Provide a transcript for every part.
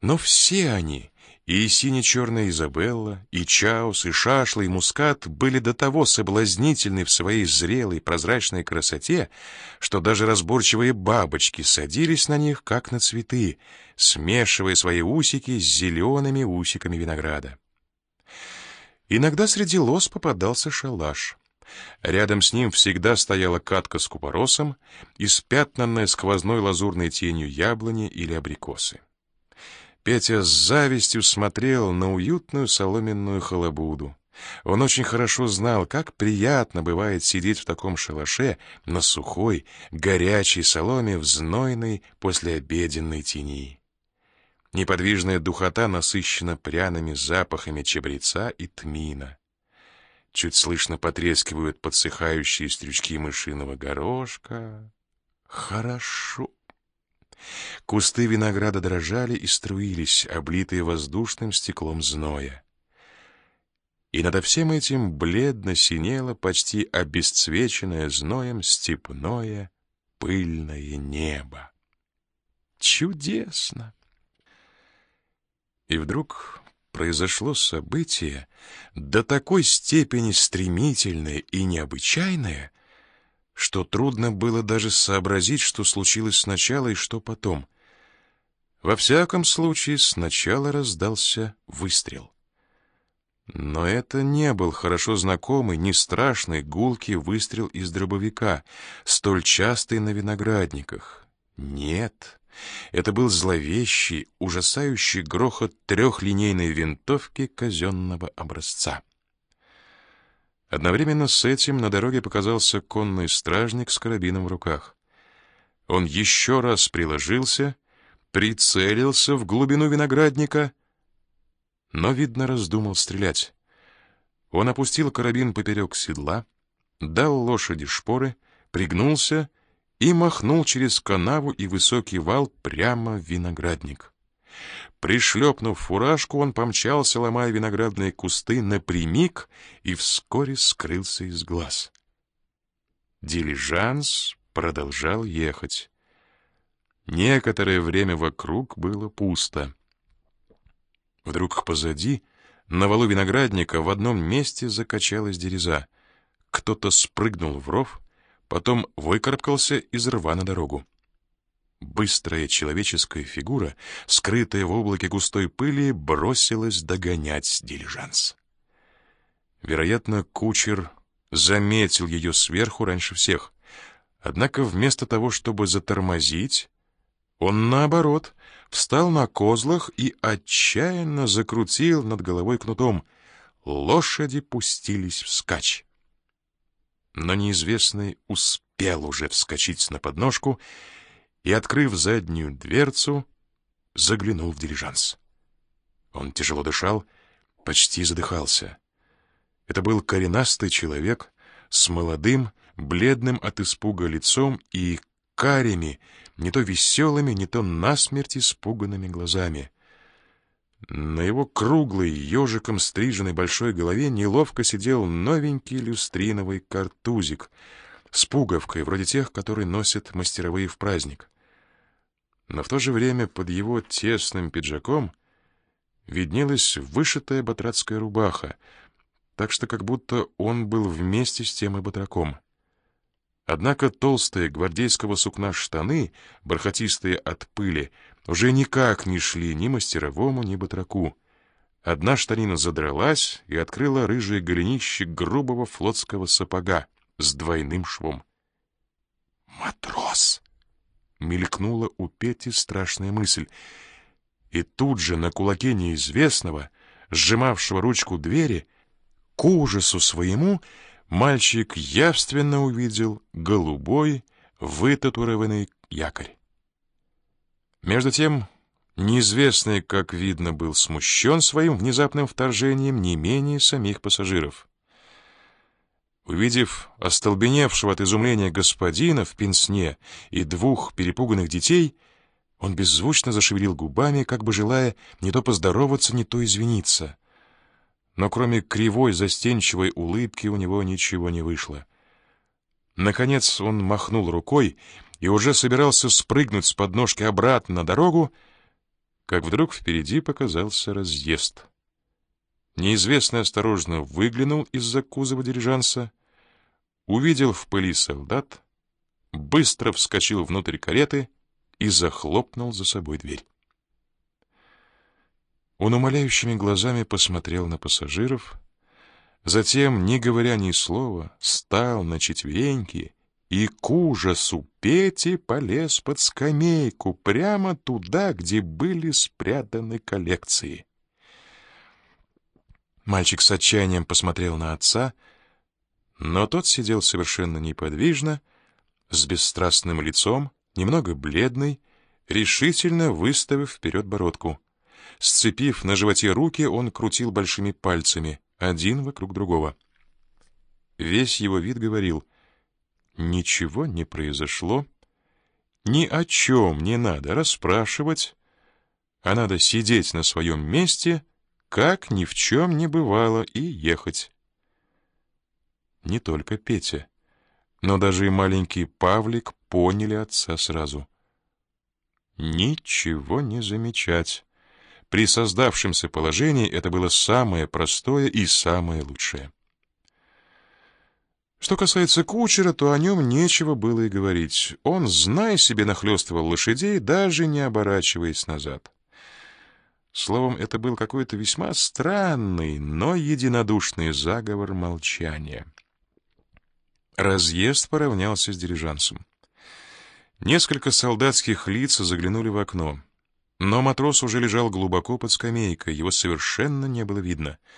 Но все они, и сине-черная Изабелла, и Чаус, и Шашла, и Мускат были до того соблазнительны в своей зрелой прозрачной красоте, что даже разборчивые бабочки садились на них, как на цветы, смешивая свои усики с зелеными усиками винограда. Иногда среди лос попадался шалаш. Рядом с ним всегда стояла катка с купоросом, испятнанная сквозной лазурной тенью яблони или абрикосы. Петя с завистью смотрел на уютную соломенную халабуду. Он очень хорошо знал, как приятно бывает сидеть в таком шалаше на сухой, горячей соломе в знойной послеобеденной тени. Неподвижная духота насыщена пряными запахами чабреца и тмина. Чуть слышно потрескивают подсыхающие стрючки мышиного горошка. Хорошо. Кусты винограда дрожали и струились, облитые воздушным стеклом зноя. И над всем этим бледно синело почти обесцвеченное зноем степное пыльное небо. Чудесно! И вдруг произошло событие до такой степени стремительное и необычайное, что трудно было даже сообразить, что случилось сначала и что потом. Во всяком случае, сначала раздался выстрел. Но это не был хорошо знакомый, не страшный, гулкий выстрел из дробовика, столь частый на виноградниках. Нет, это был зловещий, ужасающий грохот трехлинейной винтовки казенного образца. Одновременно с этим на дороге показался конный стражник с карабином в руках. Он еще раз приложился, прицелился в глубину виноградника, но, видно, раздумал стрелять. Он опустил карабин поперек седла, дал лошади шпоры, пригнулся и махнул через канаву и высокий вал прямо в виноградник. Пришлепнув фуражку, он помчался, ломая виноградные кусты, напрямик и вскоре скрылся из глаз. Дилижанс продолжал ехать. Некоторое время вокруг было пусто. Вдруг позади, на валу виноградника, в одном месте закачалась дереза. Кто-то спрыгнул в ров, потом выкарабкался из рва на дорогу. Быстрая человеческая фигура, скрытая в облаке густой пыли, бросилась догонять дилижанс. Вероятно, кучер заметил ее сверху раньше всех. Однако вместо того, чтобы затормозить, он, наоборот, встал на козлах и отчаянно закрутил над головой кнутом. Лошади пустились вскачь. Но неизвестный успел уже вскочить на подножку и, открыв заднюю дверцу, заглянул в дилижанс. Он тяжело дышал, почти задыхался. Это был коренастый человек с молодым, бледным от испуга лицом и карими, не то веселыми, не то насмерть испуганными глазами. На его круглой, ежиком стриженной большой голове неловко сидел новенький люстриновый картузик с пуговкой, вроде тех, которые носят мастеровые в праздник но в то же время под его тесным пиджаком виднелась вышитая батрацкая рубаха, так что как будто он был вместе с тем и батраком. Однако толстые гвардейского сукна штаны, бархатистые от пыли, уже никак не шли ни мастеровому, ни батраку. Одна штанина задралась и открыла рыжие голенище грубого флотского сапога с двойным швом. «Матрос!» Мелькнула у Пети страшная мысль. И тут же на кулаке неизвестного, сжимавшего ручку двери, к ужасу своему мальчик явственно увидел голубой, вытатуированный якорь. Между тем, неизвестный, как видно, был смущен своим внезапным вторжением не менее самих пассажиров. Увидев остолбеневшего от изумления господина в пенсне и двух перепуганных детей, он беззвучно зашевелил губами, как бы желая не то поздороваться, не то извиниться. Но кроме кривой застенчивой улыбки у него ничего не вышло. Наконец он махнул рукой и уже собирался спрыгнуть с подножки обратно на дорогу, как вдруг впереди показался разъезд. Неизвестный осторожно выглянул из-за кузова дирижанса, увидел в пыли солдат, быстро вскочил внутрь кареты и захлопнул за собой дверь. Он умоляющими глазами посмотрел на пассажиров, затем, не говоря ни слова, встал на четвереньки и к ужасу Пети полез под скамейку прямо туда, где были спрятаны коллекции. Мальчик с отчаянием посмотрел на отца, но тот сидел совершенно неподвижно, с бесстрастным лицом, немного бледный, решительно выставив вперед бородку. Сцепив на животе руки, он крутил большими пальцами, один вокруг другого. Весь его вид говорил — Ничего не произошло. Ни о чем не надо расспрашивать, а надо сидеть на своем месте, как ни в чем не бывало, и ехать. Не только Петя, но даже и маленький Павлик поняли отца сразу. Ничего не замечать. При создавшемся положении это было самое простое и самое лучшее. Что касается кучера, то о нем нечего было и говорить. Он, зная себе, нахлёстывал лошадей, даже не оборачиваясь назад. Словом, это был какой-то весьма странный, но единодушный заговор молчания. Разъезд поравнялся с дирижансом. Несколько солдатских лиц заглянули в окно. Но матрос уже лежал глубоко под скамейкой, его совершенно не было видно —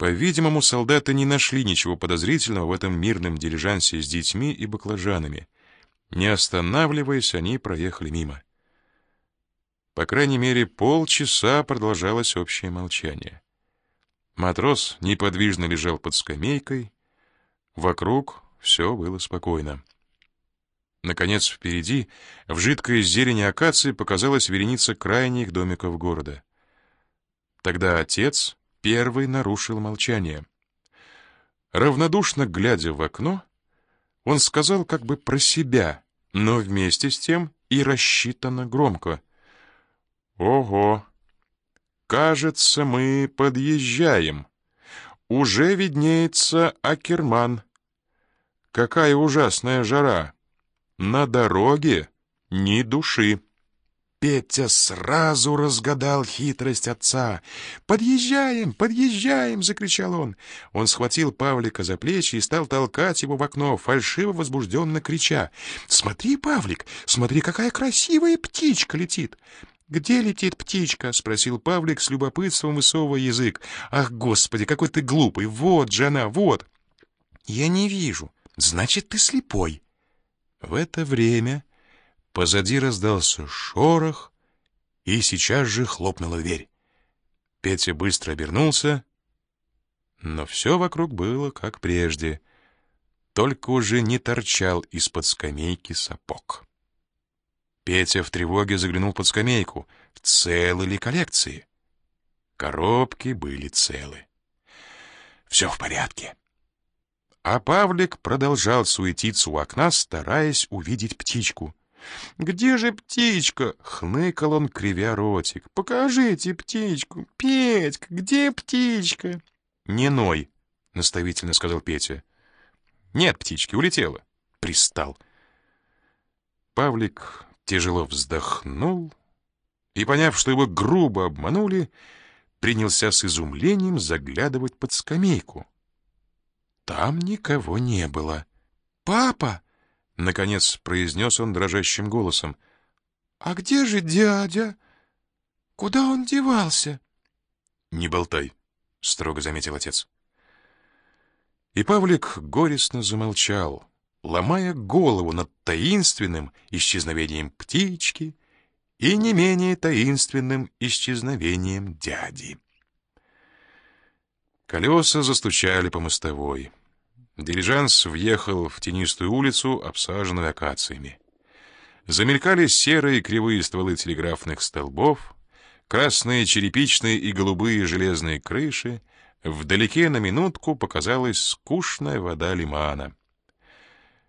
по-видимому, солдаты не нашли ничего подозрительного в этом мирном дилижансе с детьми и баклажанами. Не останавливаясь, они проехали мимо. По крайней мере, полчаса продолжалось общее молчание. Матрос неподвижно лежал под скамейкой. Вокруг все было спокойно. Наконец, впереди, в жидкой зелени акации, показалась вереница крайних домиков города. Тогда отец первый нарушил молчание. Равнодушно глядя в окно, он сказал как бы про себя, но вместе с тем и рассчитанно громко. «Ого! Кажется, мы подъезжаем. Уже виднеется Акерман. Какая ужасная жара! На дороге ни души!» Петя сразу разгадал хитрость отца. «Подъезжаем, подъезжаем!» — закричал он. Он схватил Павлика за плечи и стал толкать его в окно, фальшиво возбужденно крича. «Смотри, Павлик, смотри, какая красивая птичка летит!» «Где летит птичка?» — спросил Павлик с любопытством высовывая язык. «Ах, господи, какой ты глупый! Вот же она, вот!» «Я не вижу. Значит, ты слепой». В это время Позади раздался шорох, и сейчас же хлопнула дверь. Петя быстро обернулся, но все вокруг было как прежде, только уже не торчал из-под скамейки сапог. Петя в тревоге заглянул под скамейку, целы ли коллекции. Коробки были целы. Все в порядке. А Павлик продолжал суетиться у окна, стараясь увидеть птичку — «Где же птичка?» — хныкал он, кривя ротик. «Покажите птичку! Петька, где птичка?» «Не ной!» — наставительно сказал Петя. «Нет птички, улетела!» — пристал. Павлик тяжело вздохнул и, поняв, что его грубо обманули, принялся с изумлением заглядывать под скамейку. Там никого не было. «Папа!» Наконец произнес он дрожащим голосом. «А где же дядя? Куда он девался?» «Не болтай», — строго заметил отец. И Павлик горестно замолчал, ломая голову над таинственным исчезновением птички и не менее таинственным исчезновением дяди. Колеса застучали по мостовой. Дилижанс въехал в тенистую улицу, обсаженную акациями. Замелькали серые кривые стволы телеграфных столбов, красные черепичные и голубые железные крыши, вдалеке на минутку показалась скучная вода лимана.